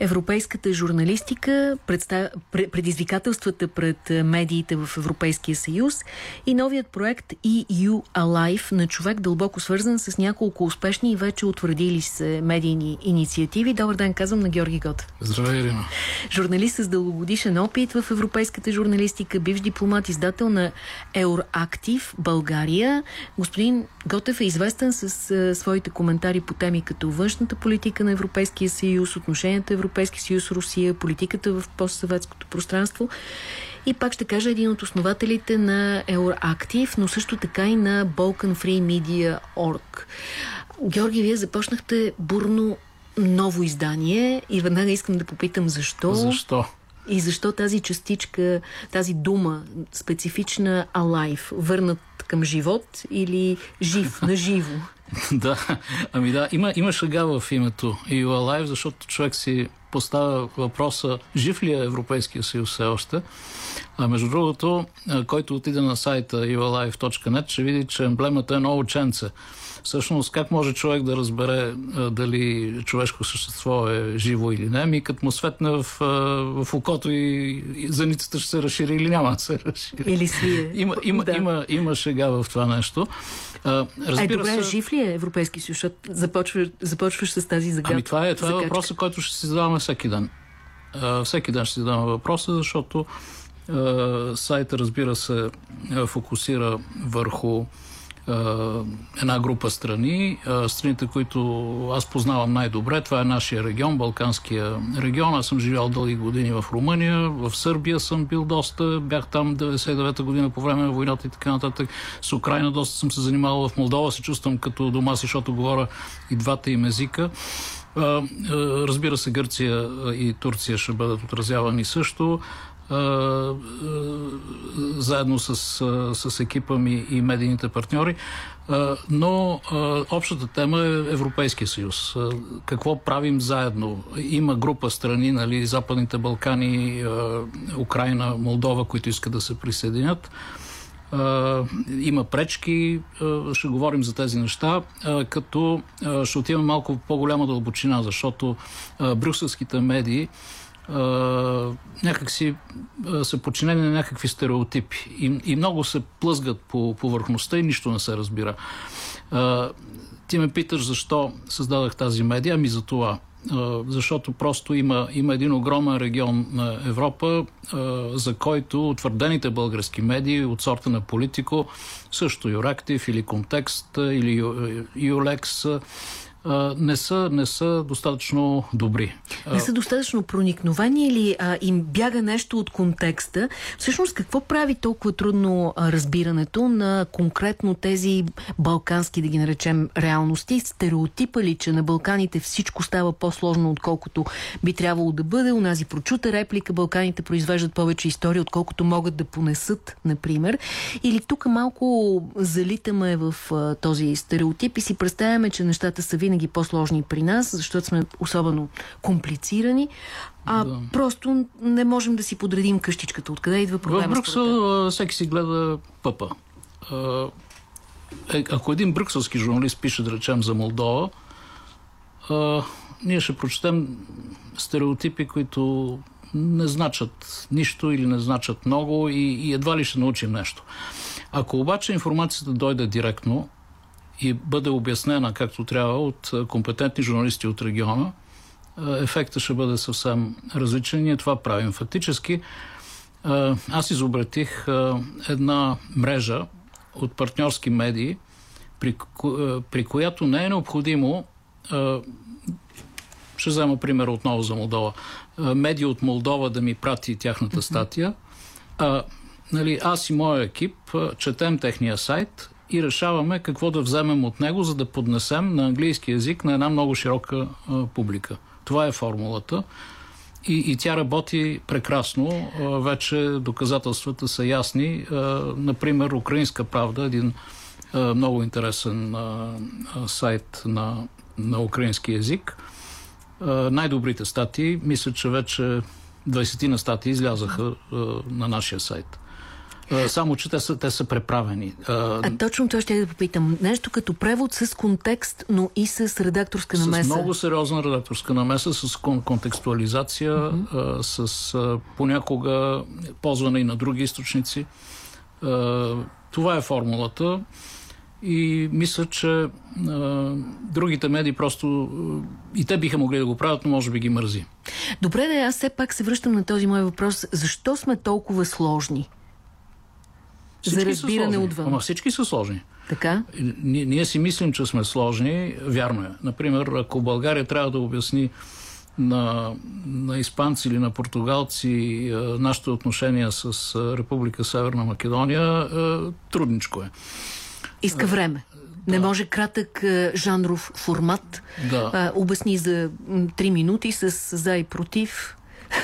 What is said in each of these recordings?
европейската журналистика, предизвикателствата пред медиите в Европейския съюз и новият проект EU Alive на човек дълбоко свързан с няколко успешни и вече утвърдили се медийни инициативи. Добър ден, казвам на Георги Готев. Здравей, Ирина. Журналист с дългогодишен опит в европейската журналистика, бивш дипломат, издател на Еурактив България. Господин Готев е известен с а, своите коментари по теми като външната политика на Европейския съюз, отношенията Европейски съюз, Русия, политиката в постсъветското пространство. И пак ще кажа един от основателите на Euroactive, но също така и на Balkan Free Media Org. Георги, вие започнахте бурно ново издание и веднага искам да попитам защо. Защо? И защо тази частичка, тази дума, специфична alive, върнат към живот или жив, на живо? да, ами да, има, има шага в името You Alive, защото човек си поставя въпроса жив ли е Европейския съюз все още. А между другото, който отиде на сайта youalive.net, ще види, че емблемата е едно ученце. Всъщност, как може човек да разбере а, дали човешко същество е живо или не? Ми като му светне в, а, в окото и, и заницата ще се разшири или няма да се разшири. Или свие. Има, има, да. има, има шега в това нещо. А, разбира е, добре, се... жив ли е Европейски съюз? Започваш, започваш с тази загадка. Ами това е, това е въпросът, който ще си задаваме всеки ден. А, всеки ден ще си задаваме въпроса, защото а, сайта, разбира се, фокусира върху една група страни. Страните, които аз познавам най-добре, това е нашия регион, Балканския регион. Аз съм живял дълги години в Румъния, в Сърбия съм бил доста, бях там 99-та година по време на войната и така нататък. С Украина доста съм се занимавал в Молдова, се чувствам като дома си, защото говоря и двата им езика. Разбира се, Гърция и Турция ще бъдат отразявани също заедно с, с екипа ми и медийните партньори. Но общата тема е Европейския съюз. Какво правим заедно? Има група страни, нали, Западните Балкани, Украина, Молдова, които искат да се присъединят. има пречки, ще говорим за тези неща, като ще отиваме малко в по-голяма дълбочина, защото брюкселските медии някакси са подчинени на някакви стереотипи и, и много се плъзгат по повърхността и нищо не се разбира. А, ти ме питаш защо създадах тази медия, ами за това. А, защото просто има, има един огромен регион на Европа, а, за който утвърдените български медии от сорта на Политико, също Юрактив или Контекст или Юлекс, не са, не са достатъчно добри. Не са достатъчно проникновени или а, им бяга нещо от контекста. Всъщност какво прави толкова трудно разбирането на конкретно тези балкански, да ги наречем, реалности? Стереотипа ли, че на Балканите всичко става по-сложно, отколкото би трябвало да бъде? Унази прочута реплика, Балканите произвеждат повече истории, отколкото могат да понесат, например. Или тук малко залитаме в а, този стереотип и си представяме, че нещата са винаги винаги по-сложни при нас, защото сме особено комплицирани, а да. просто не можем да си подредим къщичката. Откъде идва проблема? В Брюксел всеки си гледа пъпа. Е, ако един брюкселски журналист пише, да речем, за Молдова, а, ние ще прочетем стереотипи, които не значат нищо или не значат много и, и едва ли ще научим нещо. Ако обаче информацията дойде директно и бъде обяснена както трябва от компетентни журналисти от региона, ефектът ще бъде съвсем различен. Ние това правим. Фактически, аз изобретих една мрежа от партньорски медии, при, при която не е необходимо ще взема пример отново за Молдова. Медия от Молдова да ми прати тяхната статия. А, нали, аз и моя екип четем техния сайт и решаваме какво да вземем от него, за да поднесем на английски язик на една много широка а, публика. Това е формулата. И, и тя работи прекрасно. А, вече доказателствата са ясни. А, например, Украинска правда, един а, много интересен а, а, сайт на, на украински язик. най-добрите статии, мисля, че вече 20 на статии излязаха а, на нашия сайт. Само, че те са, те са преправени. А точно това ще да попитам. Нещо като превод с контекст, но и с редакторска намеса. С много сериозна редакторска намеса, с кон контекстуализация, mm -hmm. с а, понякога ползване и на други източници. А, това е формулата. И мисля, че а, другите медии просто и те биха могли да го правят, но може би ги мързи. Добре, да аз все пак се връщам на този мой въпрос. Защо сме толкова сложни? Всички за разбиране отвън. Ама всички са сложни. Така? Ние, ние си мислим, че сме сложни. Вярно е. Например, ако България трябва да обясни на, на испанци или на португалци нашите отношения с Република Северна Македония, трудничко е. Иска време. Да. Не може кратък жанров формат. Да. А, обясни за три минути с за и против.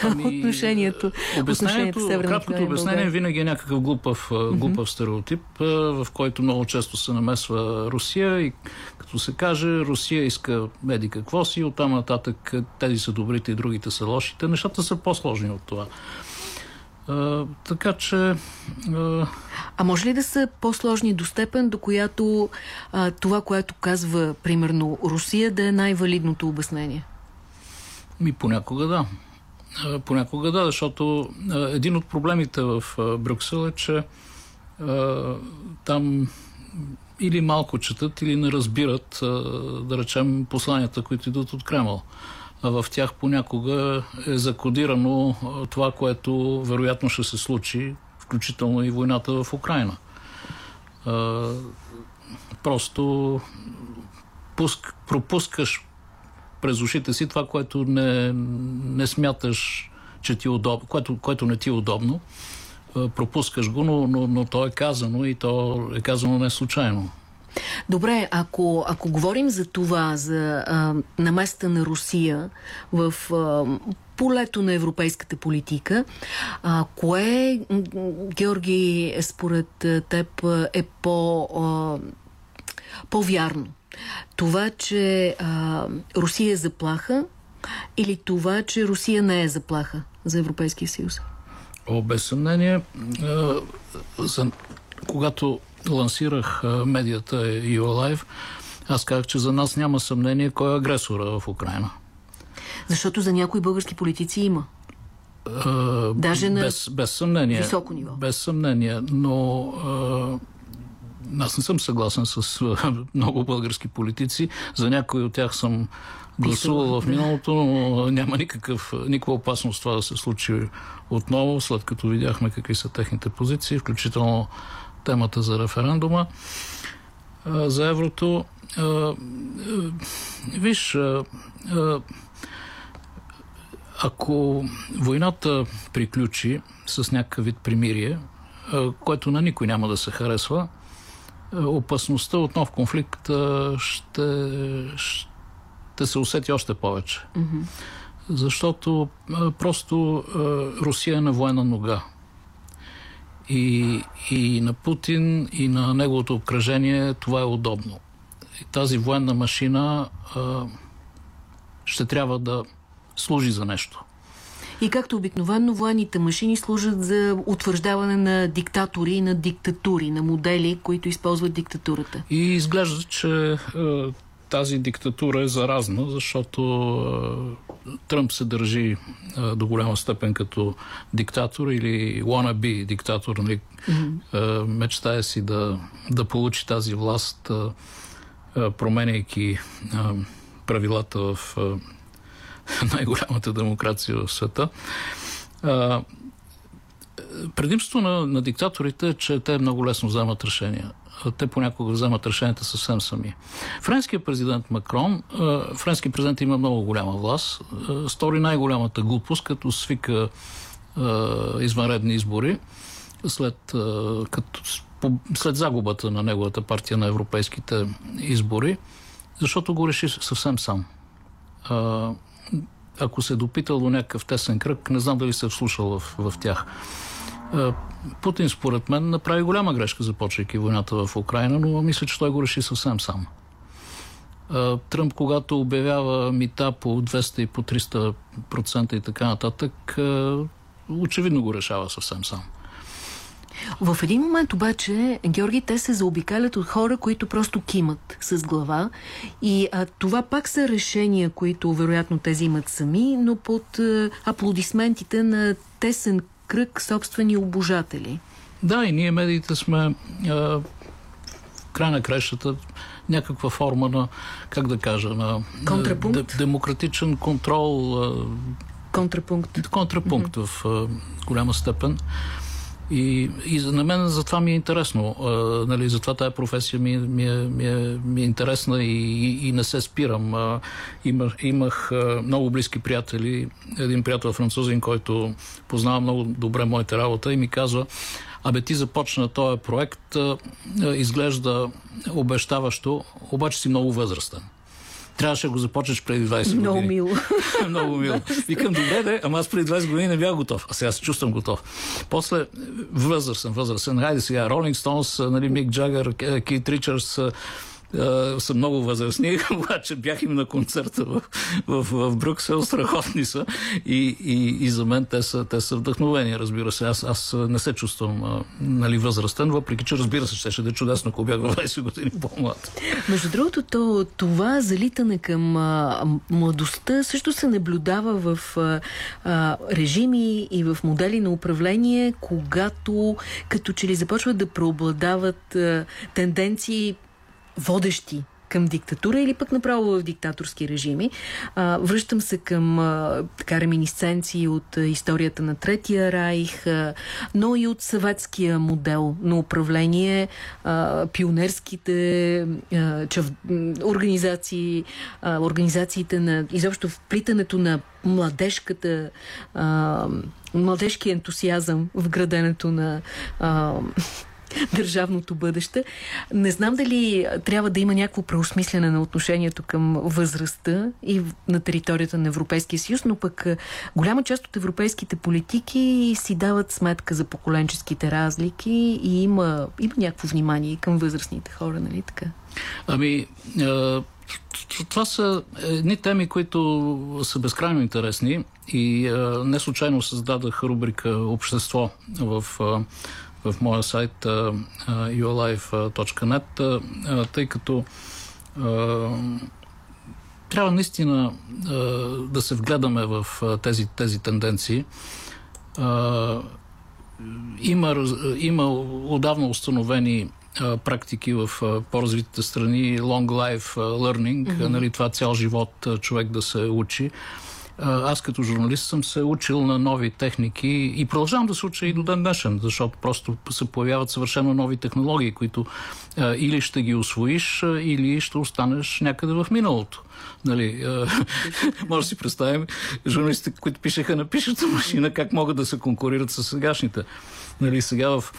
Ами, отношението. Обяснението, отношението краткото обяснение винаги е някакъв глупав, глупав стереотип, в който много често се намесва Русия и като се каже Русия иска меди какво си, оттам нататък тези са добрите и другите са лошите. Нещата са по-сложни от това. А, така че... А... а може ли да са по-сложни до степен, до която а, това, което казва, примерно, Русия, да е най-валидното обяснение? Ми понякога да. Понякога да, защото един от проблемите в Брюксел е, че там или малко четат, или не разбират, да речем, посланията, които идват от Кремъл. В тях понякога е закодирано това, което вероятно ще се случи, включително и войната в Украина. Просто пуск, пропускаш през ушите си това, което не, не смяташ, че ти е удобно, което, което не ти е удобно. Пропускаш го, но, но, но то е казано и то е казано не случайно. Добре, ако, ако говорим за това, за а, наместа на Русия в а, полето на европейската политика, а, кое, Георги, според теб е по, а, по-вярно? Това, че а, Русия е заплаха или това, че Русия не е заплаха за Европейския съюз? О, без съмнение, а, за, когато лансирах а, медията EOLive, аз казах, че за нас няма съмнение кой е агресора в Украина. Защото за някои български политици има. А, Даже на без, без съмнение. Високо ниво. Без съмнение, но аз не съм съгласен с много български политици. За някои от тях съм гласувал в миналото, но няма никакъв, никаква опасност това да се случи отново, след като видяхме какви са техните позиции, включително темата за референдума за еврото. Виж, ако войната приключи с някакъв вид примирие, което на никой няма да се харесва, опасността от нов конфликт ще, ще се усети още повече. Mm-hmm. Защото просто Русия е на военна нога. И, и на Путин, и на неговото обкръжение това е удобно. И тази военна машина ще трябва да служи за нещо. И както обикновено, военните машини служат за утвърждаване на диктатори и на диктатури, на модели, които използват диктатурата. И изглежда, че е, тази диктатура е заразна, защото е, Тръмп се държи е, до голяма степен като диктатор или wannabe диктатор. Нали? Mm-hmm. Мечтая си да, да получи тази власт, променяйки правилата в най-голямата демокрация в света. А, предимството на, на диктаторите е, че те много лесно вземат решения. Те понякога вземат решенията съвсем сами. Френският президент Макрон, френски президент има много голяма власт, стори най-голямата глупост, като свика извънредни избори след, като, след загубата на неговата партия на европейските избори, защото го реши съвсем сам ако се е допитал до някакъв тесен кръг, не знам дали се е вслушал в, в тях. Путин, според мен, направи голяма грешка, започвайки войната в Украина, но мисля, че той го реши съвсем сам. Тръмп, когато обявява мита по 200 и по 300% и така нататък, очевидно го решава съвсем сам. В един момент обаче, Георги, те се заобикалят от хора, които просто кимат с глава и а, това пак са решения, които вероятно тези имат сами, но под а, аплодисментите на тесен кръг собствени обожатели. Да, и ние медиите сме а, в край на кращата някаква форма на, как да кажа, на Контрапункт? демократичен контрол. А, Контрапункт. Контрапункт mm-hmm. в а, голяма степен. И, и на мен за това ми е интересно. А, нали, затова тая професия ми, ми, е, ми, е, ми е интересна и, и, и не се спирам. А, имах, имах а, много близки приятели. Един приятел французин, който познава много добре моята работа и ми казва Абе, ти започна този проект, изглежда обещаващо, обаче си много възрастен трябваше да го започнеш преди 20 години. Много мило. Много мило. Викам, добре, де, ама аз преди 20 години не бях готов. А сега се чувствам готов. После, възрастен, възрастен. Хайде сега, Ролинг Стоунс, нали, Мик Джагър, Кит Ричардс, са много възрастни, обаче бях им на концерта в, в, в Брюксел, страхотни са и, и, и за мен те са, те са вдъхновени, разбира се. Аз, аз не се чувствам а, нали, възрастен, въпреки че разбира се, ще да е чудесно, ако бях в 20 години по-млад. Между другото, то, това залитане към а, младостта също се наблюдава в а, а, режими и в модели на управление, когато като че ли започват да преобладават а, тенденции водещи към диктатура или пък направо в диктаторски режими. А, връщам се към а, така реминисценции от а, историята на Третия райх, а, но и от съветския модел на управление, а, пионерските а, чав, организации, а, организациите на изобщо вплитането на младежката а, младежки ентусиазъм в граденето на а, държавното бъдеще. Не знам дали трябва да има някакво преосмислене на отношението към възрастта и на територията на Европейския съюз, но пък голяма част от европейските политики си дават сметка за поколенческите разлики и има, има някакво внимание към възрастните хора, нали така? Ами, това са едни теми, които са безкрайно интересни и не случайно създадах рубрика Общество в в моя сайт yourlife.net, тъй като трябва наистина да се вгледаме в тези, тези тенденции. Има, има отдавна установени практики в по-развитите страни, long life learning, mm-hmm. нали, това цял живот човек да се учи. Аз като журналист съм се учил на нови техники и продължавам да се уча и до ден днешен, защото просто се появяват съвършено нови технологии, които а, или ще ги освоиш, а, или ще останеш някъде в миналото. Нали, а, може да си представим журналистите, които пишеха на пишеща машина, как могат да се конкурират с сегашните. Нали, сега в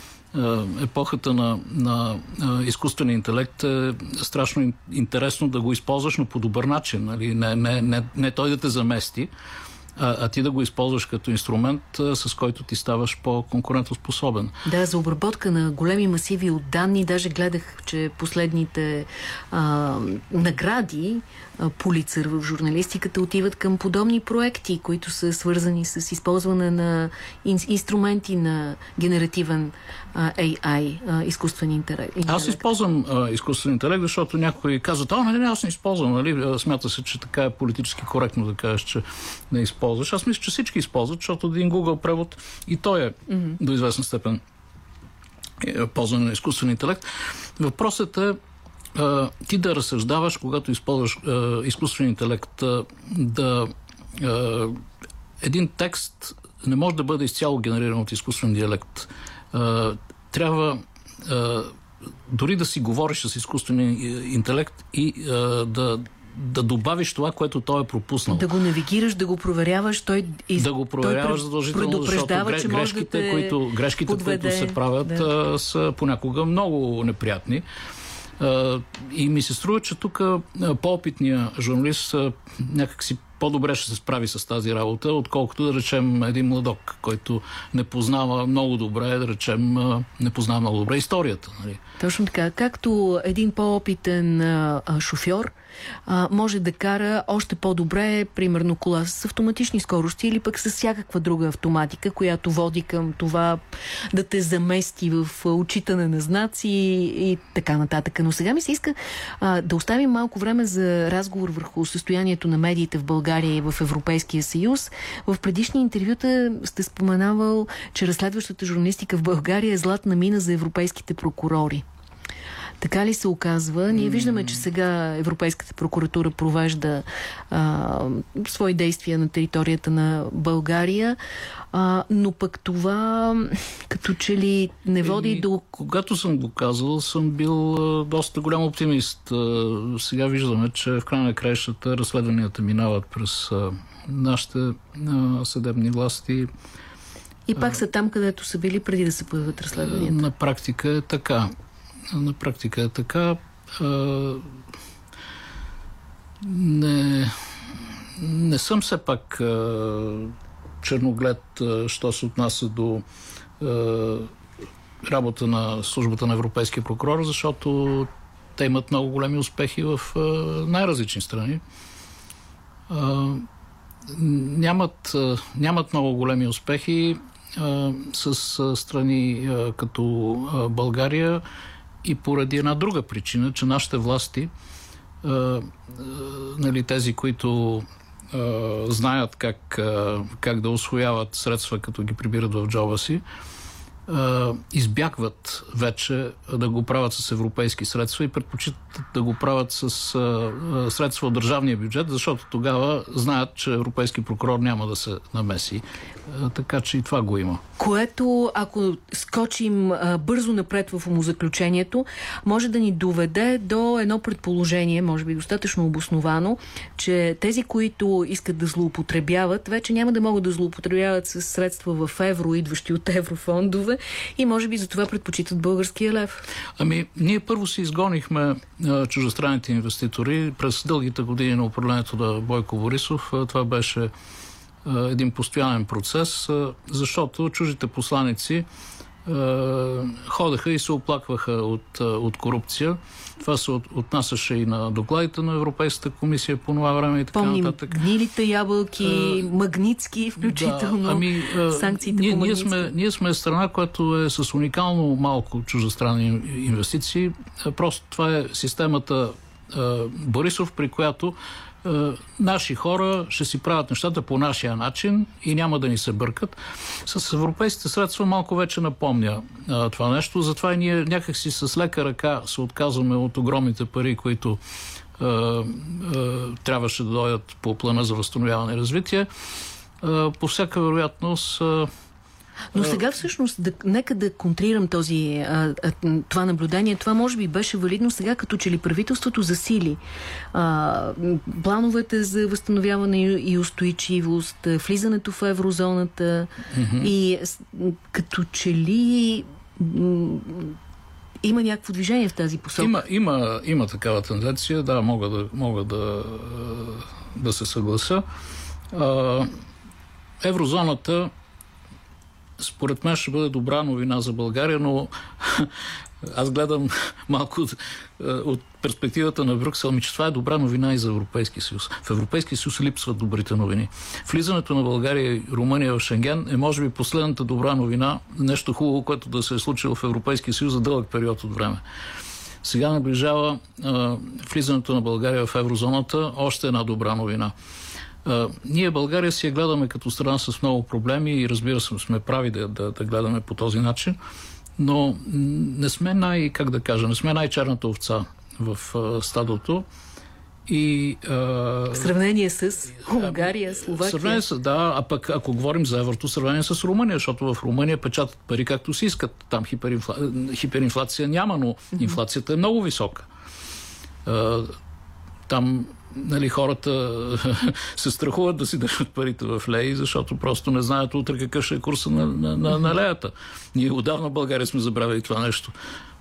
епохата на, на, на изкуствения интелект е страшно интересно да го използваш, но по добър начин. Нали? Не, не, не, не той да те замести, а, а ти да го използваш като инструмент, а, с който ти ставаш по-конкурентоспособен. Да, за обработка на големи масиви от данни, даже гледах, че последните а, награди Полицър в журналистиката отиват към подобни проекти, които са свързани с използване на инструменти на генеративен а, AI, а, изкуствен интелект. Аз използвам а, изкуствен интелект, защото някой казва, а, нали, аз не използвам, нали? Смята се, че така е политически коректно да кажеш, че не използваш. Аз мисля, че всички използват, защото един Google превод и той е mm-hmm. до известна степен е, ползване на изкуствен интелект. Въпросът е а, ти да разсъждаваш, когато използваш а, изкуствен интелект, а, да а, един текст не може да бъде изцяло генериран от изкуствен диалект. А, трябва а, дори да си говориш с изкуствения интелект и а, да да добавиш това, което той е пропуснал. Да го навигираш, да го проверяваш, той из... Да го проверяваш той задължително, защото гре... грешките, да които, грешките които се правят, да. са понякога много неприятни. И ми се струва, че тук по-опитният журналист някак си по-добре ще се справи с тази работа, отколкото да речем един младок, който не познава много добре, да речем, не познава много добре историята. Нали? Точно така. Както един по-опитен шофьор, а, може да кара още по-добре, примерно кола с автоматични скорости или пък с всякаква друга автоматика, която води към това да те замести в очитане на знаци и така нататък. Но сега ми се иска а, да оставим малко време за разговор върху състоянието на медиите в България и в Европейския съюз. В предишни интервюта сте споменавал, че разследващата журналистика в България е златна мина за европейските прокурори. Така ли се оказва? Ние виждаме, че сега Европейската прокуратура провежда а, свои действия на територията на България, а, но пък това като че ли не води и, до... Когато съм го казал, съм бил доста голям оптимист. Сега виждаме, че в края на краищата разследванията минават през нашите съдебни власти. И пак са там, където са били преди да се появят разследванията. На практика е така на практика е така. Не, не съм все пак черноглед, що се отнася до работа на службата на Европейския прокурор, защото те имат много големи успехи в най-различни страни. Нямат, нямат много големи успехи с страни като България и поради една друга причина, че нашите власти, а, нали, тези, които а, знаят как, а, как да освояват средства, като ги прибират в джоба си, избягват вече да го правят с европейски средства и предпочитат да го правят с средства от държавния бюджет, защото тогава знаят, че европейски прокурор няма да се намеси. Така че и това го има. Което, ако скочим бързо напред в умозаключението, може да ни доведе до едно предположение, може би достатъчно обосновано, че тези, които искат да злоупотребяват, вече няма да могат да злоупотребяват с средства в евро, идващи от еврофондове, левове и може би за това предпочитат българския лев. Ами, ние първо си изгонихме а, чужестранните инвеститори през дългите години на управлението на Бойко Борисов. Това беше един постоянен процес, защото чужите посланици ходеха и се оплакваха от, от корупция. Това се от, отнасяше и на докладите на Европейската комисия по това време и така Помним, нататък. гнилите ябълки, а, магнитски, включително да, ами, санкциите ние, по ние сме, ние сме страна, която е с уникално малко чуждестранни инвестиции. Просто това е системата Борисов, при която е, наши хора ще си правят нещата по нашия начин и няма да ни се бъркат. С европейските средства малко вече напомня а, това нещо. Затова и ние някакси с лека ръка се отказваме от огромните пари, които а, а, трябваше да дойдат по плана за възстановяване и развитие. А, по всяка вероятност а, но сега всъщност, да, нека да контрирам този, а, а, това наблюдение. Това може би беше валидно сега, като че ли правителството засили а, плановете за възстановяване и устойчивост, влизането в еврозоната mm -hmm. и като че ли има някакво движение в тази посока. Има, има, има такава тенденция, да, мога да, мога да, да се съглася. А, еврозоната според мен ще бъде добра новина за България, но аз гледам малко от, е, от перспективата на Брюксел, ми че това е добра новина и за Европейския съюз. В Европейския съюз липсват добрите новини. Влизането на България и Румъния в Шенген е може би последната добра новина, нещо хубаво, което да се е случило в Европейския съюз за дълъг период от време. Сега наближава а, влизането на България в еврозоната още една добра новина. А, ние България си я гледаме като страна с много проблеми и разбира се, сме прави да, да, да гледаме по този начин, но не сме най, как да кажа, не сме най-черната овца в а, стадото. И, а, в сравнение с Унгария, Словакия. Сравнение с, да, а пък ако говорим за еврото, сравнение с Румъния, защото в Румъния печатат пари както си искат. Там хиперинфла... хиперинфлация няма, но инфлацията е много висока. А, там нали, хората се страхуват да си държат парите в леи, защото просто не знаят утре какъв ще е курса на, на, на, на леята. Ние отдавна в България сме забравили това нещо.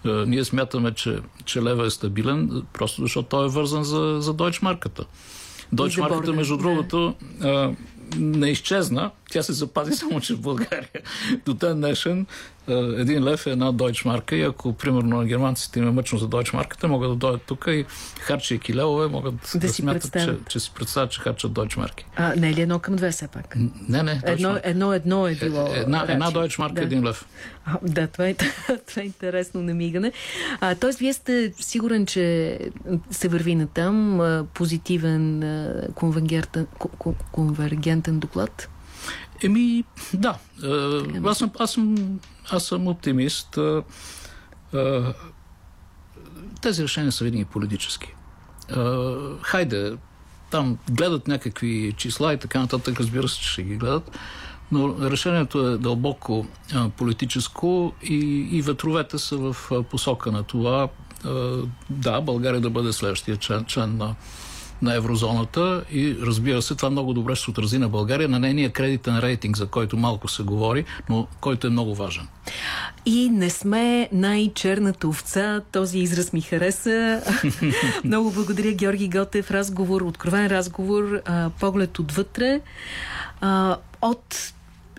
Е, ние смятаме, че, че лева е стабилен, просто защото той е вързан за, за дойчмарката. Дойчмарката, между другото, а, не изчезна. Тя се запази само, че в България до ден днешен един лев е една дойчмарка и ако, примерно, на германците има мъчно за дойчмарката, могат да дойдат тук и харчайки левове, могат да, да смятат, че, че си представят, че харчат дойчмарки. А, не е ли едно към две все пак? Не, не. Едно, едно, едно е било. Е, една, една дойчмарка, да. един лев. А, да, това е, това е интересно намигане. А, тоест, вие сте сигурен, че се върви на там позитивен конвергентен, конвергентен доклад? Еми, да. Аз съм, аз съм, аз съм оптимист. Тези решения са винаги политически. Хайде, там гледат някакви числа и така нататък, разбира се, че ще ги гледат, но решението е дълбоко политическо и, и ветровете са в посока на това да, България да бъде следващия член, член на на еврозоната и разбира се, това много добре ще се отрази на България, на нейния кредитен рейтинг, за който малко се говори, но който е много важен. И не сме най-черната овца. Този израз ми хареса. много благодаря, Георги Готев. Разговор, откровен разговор, поглед отвътре. от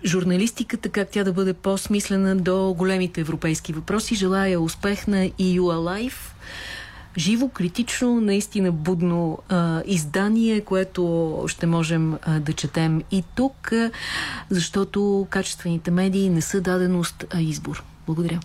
журналистиката, как тя да бъде по-смислена до големите европейски въпроси. Желая успех на EU Alive живо, критично, наистина будно а, издание, което ще можем а, да четем и тук, а, защото качествените медии не са даденост, а избор. Благодаря.